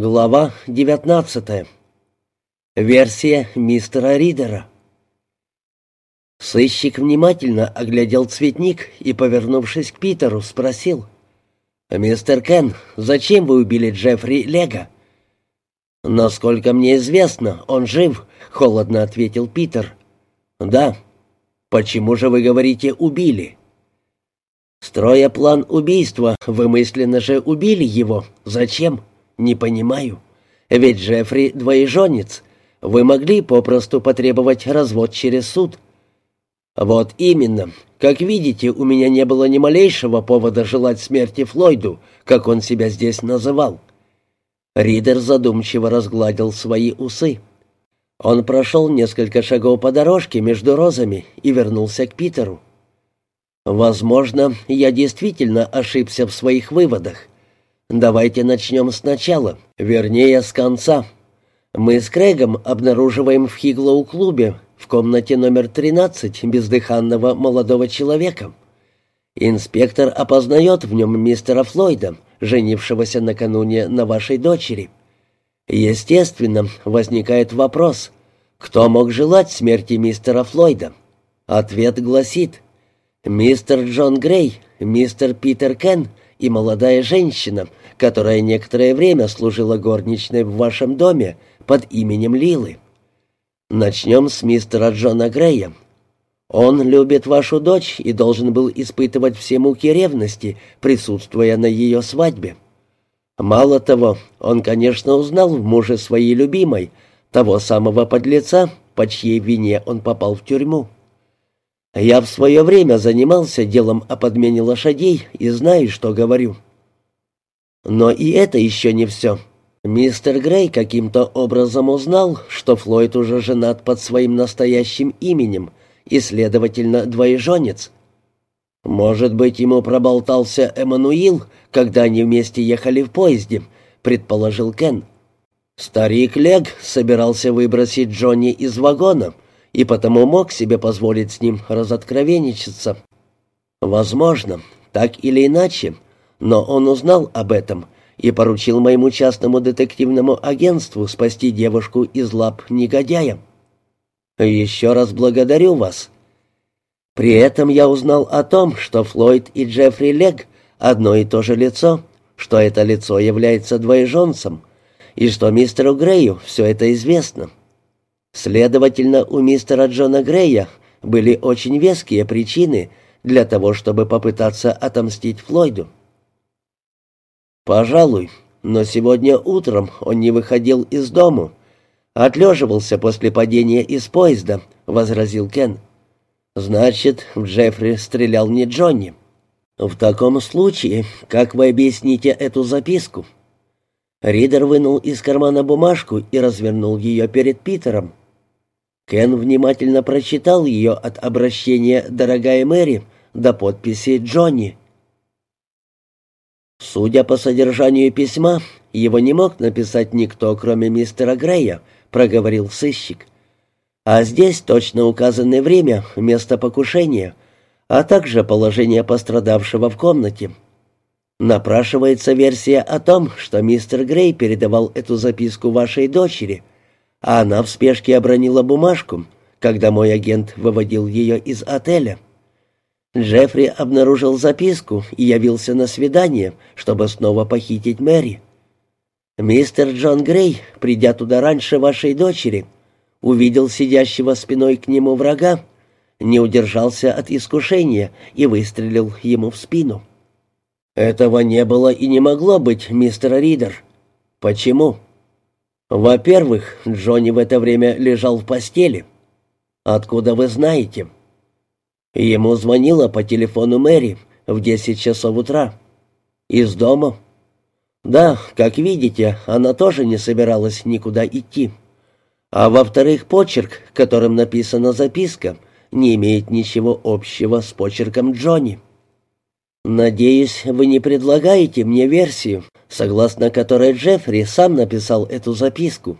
Глава 19. Версия мистера Ридера. Сыщик внимательно оглядел цветник и, повернувшись к Питеру, спросил. «Мистер Кен, зачем вы убили Джеффри Лего?» «Насколько мне известно, он жив», — холодно ответил Питер. «Да. Почему же вы говорите «убили»?» «Строя план убийства, вы мысленно же убили его. Зачем?» «Не понимаю. Ведь Джеффри двоеженец. Вы могли попросту потребовать развод через суд». «Вот именно. Как видите, у меня не было ни малейшего повода желать смерти Флойду, как он себя здесь называл». Ридер задумчиво разгладил свои усы. Он прошел несколько шагов по дорожке между розами и вернулся к Питеру. «Возможно, я действительно ошибся в своих выводах. Давайте начнем сначала, вернее, с конца. Мы с Крэгом обнаруживаем в Хиглоу-клубе в комнате номер 13 бездыханного молодого человека. Инспектор опознает в нем мистера Флойда, женившегося накануне на вашей дочери. Естественно, возникает вопрос, кто мог желать смерти мистера Флойда? Ответ гласит, мистер Джон Грей, мистер Питер Кен и молодая женщина, которая некоторое время служила горничной в вашем доме под именем Лилы. Начнем с мистера Джона Грея. Он любит вашу дочь и должен был испытывать все муки ревности, присутствуя на ее свадьбе. Мало того, он, конечно, узнал в муже своей любимой, того самого подлеца, по чьей вине он попал в тюрьму. Я в свое время занимался делом о подмене лошадей и знаю, что говорю. Но и это еще не все. Мистер Грей каким-то образом узнал, что Флойд уже женат под своим настоящим именем и, следовательно, двоеженец. Может быть, ему проболтался Эммануил, когда они вместе ехали в поезде, предположил Кен. Старик Лег собирался выбросить Джонни из вагона и потому мог себе позволить с ним разоткровенничаться. Возможно, так или иначе, но он узнал об этом и поручил моему частному детективному агентству спасти девушку из лап негодяя. Еще раз благодарю вас. При этом я узнал о том, что Флойд и Джеффри Лег одно и то же лицо, что это лицо является двоеженцем, и что мистеру Грею все это известно. Следовательно, у мистера Джона Грея были очень веские причины для того, чтобы попытаться отомстить Флойду. «Пожалуй, но сегодня утром он не выходил из дому. Отлеживался после падения из поезда», — возразил Кен. «Значит, в Джеффри стрелял не Джонни». «В таком случае, как вы объясните эту записку?» Ридер вынул из кармана бумажку и развернул ее перед Питером. Кен внимательно прочитал ее от обращения «Дорогая Мэри» до подписи «Джонни». Судя по содержанию письма, его не мог написать никто, кроме мистера Грея, проговорил сыщик. А здесь точно указаны время, место покушения, а также положение пострадавшего в комнате. Напрашивается версия о том, что мистер Грей передавал эту записку вашей дочери, а она в спешке обронила бумажку, когда мой агент выводил ее из отеля. Джеффри обнаружил записку и явился на свидание, чтобы снова похитить Мэри. Мистер Джон Грей, придя туда раньше вашей дочери, увидел сидящего спиной к нему врага, не удержался от искушения и выстрелил ему в спину. Этого не было и не могло быть, мистер Ридер. Почему? Во-первых, Джонни в это время лежал в постели. Откуда вы знаете? — Ему звонила по телефону Мэри в десять часов утра. Из дома. Да, как видите, она тоже не собиралась никуда идти. А во-вторых, почерк, которым написана записка, не имеет ничего общего с почерком Джонни. Надеюсь, вы не предлагаете мне версию, согласно которой Джеффри сам написал эту записку,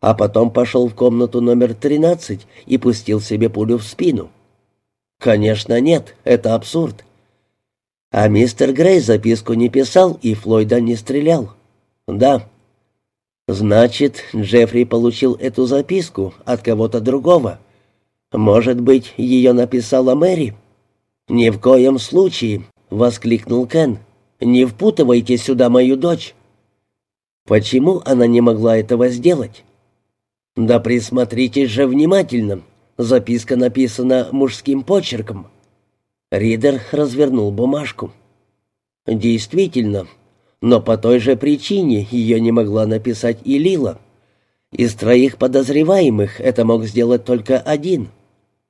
а потом пошел в комнату номер 13 и пустил себе пулю в спину. «Конечно нет, это абсурд». А мистер Грей записку не писал и Флойда не стрелял. «Да». Значит, Джеффри получил эту записку от кого-то другого. Может быть, ее написала Мэри? Ни в коем случае, воскликнул Кен. Не впутывайте сюда мою дочь. Почему она не могла этого сделать? Да присмотритесь же внимательно. Записка написана мужским почерком. Ридер развернул бумажку. Действительно, но по той же причине ее не могла написать и Лила. Из троих подозреваемых это мог сделать только один.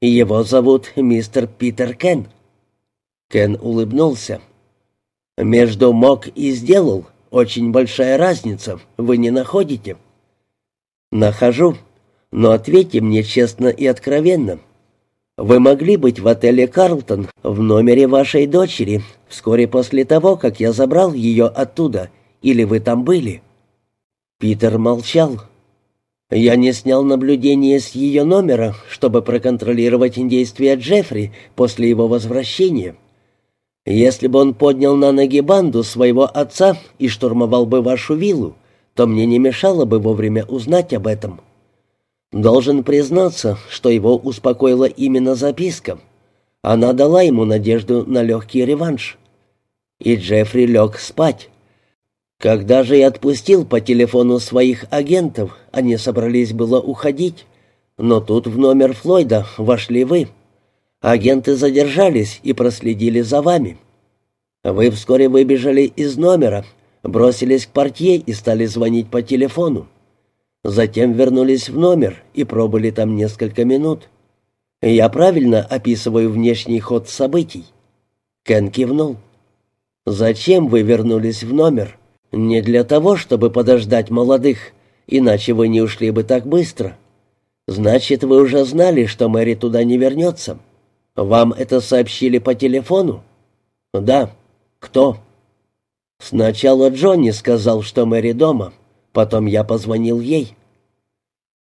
Его зовут мистер Питер Кен. Кен улыбнулся. «Между мог и сделал очень большая разница, вы не находите?» «Нахожу. Но ответьте мне честно и откровенно. Вы могли быть в отеле «Карлтон» в номере вашей дочери вскоре после того, как я забрал ее оттуда, или вы там были?» Питер молчал. «Я не снял наблюдение с ее номера, чтобы проконтролировать действия Джеффри после его возвращения. Если бы он поднял на ноги банду своего отца и штурмовал бы вашу виллу, то мне не мешало бы вовремя узнать об этом». Должен признаться, что его успокоила именно записка. Она дала ему надежду на легкий реванш. И Джеффри лег спать. Когда же я отпустил по телефону своих агентов, они собрались было уходить. Но тут в номер Флойда вошли вы. Агенты задержались и проследили за вами. Вы вскоре выбежали из номера, бросились к портье и стали звонить по телефону. Затем вернулись в номер и пробыли там несколько минут. Я правильно описываю внешний ход событий?» Кен кивнул. «Зачем вы вернулись в номер? Не для того, чтобы подождать молодых, иначе вы не ушли бы так быстро. Значит, вы уже знали, что Мэри туда не вернется. Вам это сообщили по телефону?» «Да. Кто?» «Сначала Джонни сказал, что Мэри дома». Потом я позвонил ей.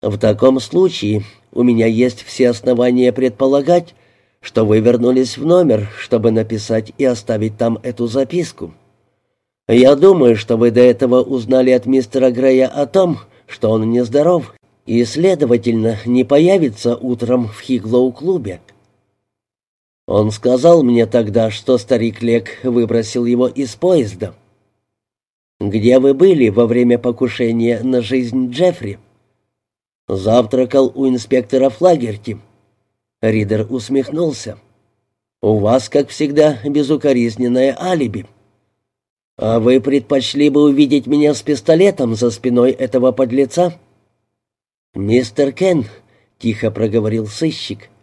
В таком случае у меня есть все основания предполагать, что вы вернулись в номер, чтобы написать и оставить там эту записку. Я думаю, что вы до этого узнали от мистера Грея о том, что он нездоров и, следовательно, не появится утром в Хиглоу-клубе. Он сказал мне тогда, что старик Лек выбросил его из поезда. «Где вы были во время покушения на жизнь Джеффри?» «Завтракал у инспектора Флагерти». Ридер усмехнулся. «У вас, как всегда, безукоризненное алиби». «А вы предпочли бы увидеть меня с пистолетом за спиной этого подлеца?» «Мистер Кен», — тихо проговорил сыщик, —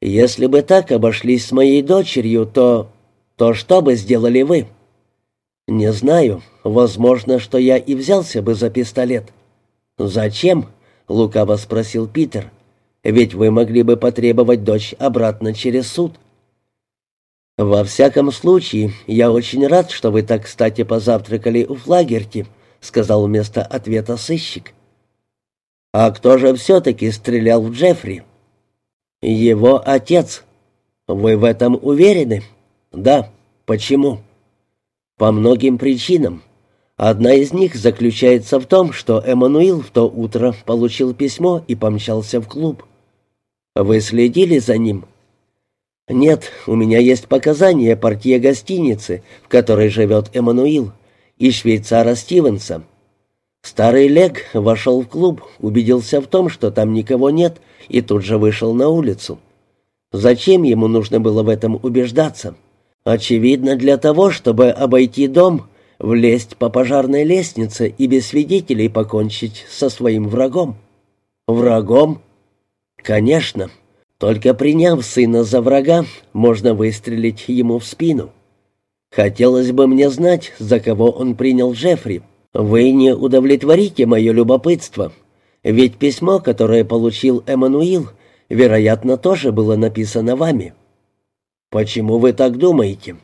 «если бы так обошлись с моей дочерью, то... то что бы сделали вы?» «Не знаю. Возможно, что я и взялся бы за пистолет». «Зачем?» — лукаво спросил Питер. «Ведь вы могли бы потребовать дочь обратно через суд». «Во всяком случае, я очень рад, что вы так кстати позавтракали у Флагерти», — сказал вместо ответа сыщик. «А кто же все-таки стрелял в Джеффри?» «Его отец». «Вы в этом уверены?» «Да. Почему?» По многим причинам. Одна из них заключается в том, что Эммануил в то утро получил письмо и помчался в клуб. Вы следили за ним? Нет, у меня есть показания портье гостиницы, в которой живет Эммануил, и швейцара Стивенса. Старый Лег вошел в клуб, убедился в том, что там никого нет, и тут же вышел на улицу. Зачем ему нужно было в этом убеждаться? — Очевидно, для того, чтобы обойти дом, влезть по пожарной лестнице и без свидетелей покончить со своим врагом. Врагом? Конечно. Только приняв сына за врага, можно выстрелить ему в спину. Хотелось бы мне знать, за кого он принял Джеффри. Вы не удовлетворите мое любопытство. Ведь письмо, которое получил Эммануил, вероятно, тоже было написано вами. «Почему вы так думаете?»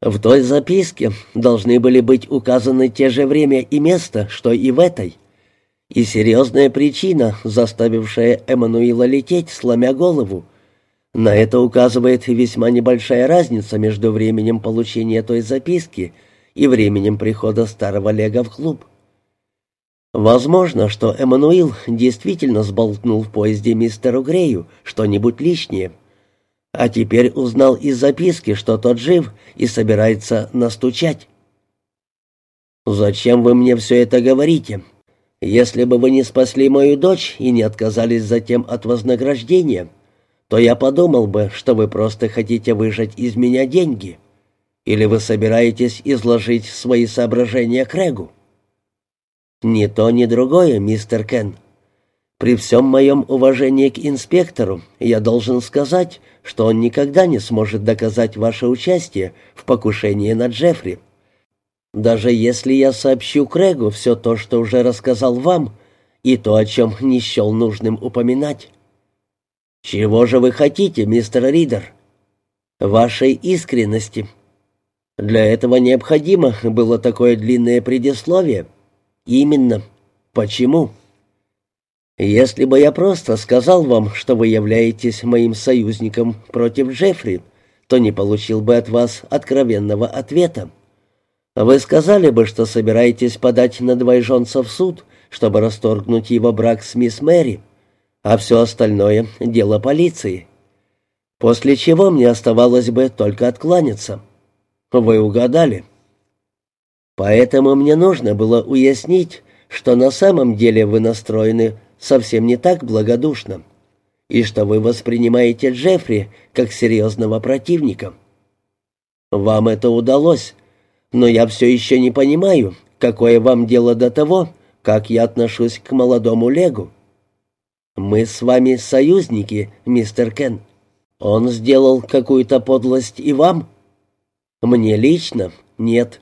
«В той записке должны были быть указаны те же время и место, что и в этой. И серьезная причина, заставившая Эммануила лететь, сломя голову. На это указывает весьма небольшая разница между временем получения той записки и временем прихода старого Лега в клуб. Возможно, что Эммануил действительно сболтнул в поезде мистеру Грею что-нибудь лишнее, а теперь узнал из записки, что тот жив и собирается настучать. «Зачем вы мне все это говорите? Если бы вы не спасли мою дочь и не отказались затем от вознаграждения, то я подумал бы, что вы просто хотите выжать из меня деньги. Или вы собираетесь изложить свои соображения Крэгу?» «Ни то, ни другое, мистер Кен. При всем моем уважении к инспектору я должен сказать, что он никогда не сможет доказать ваше участие в покушении на Джеффри. Даже если я сообщу Крэгу все то, что уже рассказал вам, и то, о чем не счел нужным упоминать. Чего же вы хотите, мистер Ридер? Вашей искренности. Для этого необходимо было такое длинное предисловие. Именно. Почему? Если бы я просто сказал вам, что вы являетесь моим союзником против Джеффри, то не получил бы от вас откровенного ответа. Вы сказали бы, что собираетесь подать на Двойжонца в суд, чтобы расторгнуть его брак с мисс Мэри, а все остальное — дело полиции. После чего мне оставалось бы только откланяться. Вы угадали. Поэтому мне нужно было уяснить, что на самом деле вы настроены совсем не так благодушно, и что вы воспринимаете Джеффри как серьезного противника. Вам это удалось, но я все еще не понимаю, какое вам дело до того, как я отношусь к молодому Легу. Мы с вами союзники, мистер Кен. Он сделал какую-то подлость и вам? Мне лично? Нет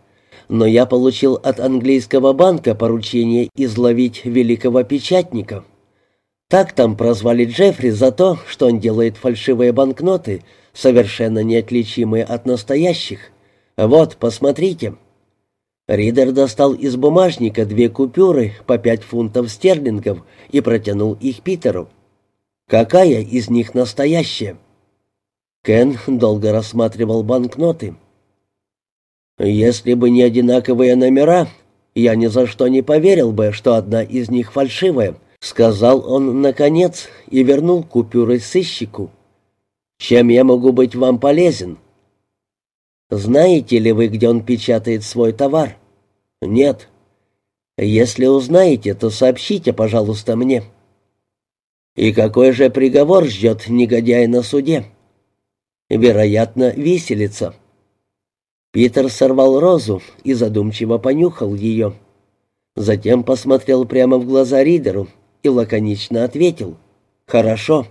но я получил от английского банка поручение изловить великого печатника. Так там прозвали Джеффри за то, что он делает фальшивые банкноты, совершенно неотличимые от настоящих. Вот, посмотрите». Ридер достал из бумажника две купюры по пять фунтов стерлингов и протянул их Питеру. «Какая из них настоящая?» Кен долго рассматривал банкноты. Если бы не одинаковые номера, я ни за что не поверил бы, что одна из них фальшивая, сказал он наконец и вернул купюры сыщику. Чем я могу быть вам полезен? Знаете ли вы, где он печатает свой товар? Нет. Если узнаете, то сообщите, пожалуйста, мне. И какой же приговор ждет негодяя на суде? Вероятно, виселица. Питер сорвал розу и задумчиво понюхал ее. Затем посмотрел прямо в глаза Ридеру и лаконично ответил «Хорошо».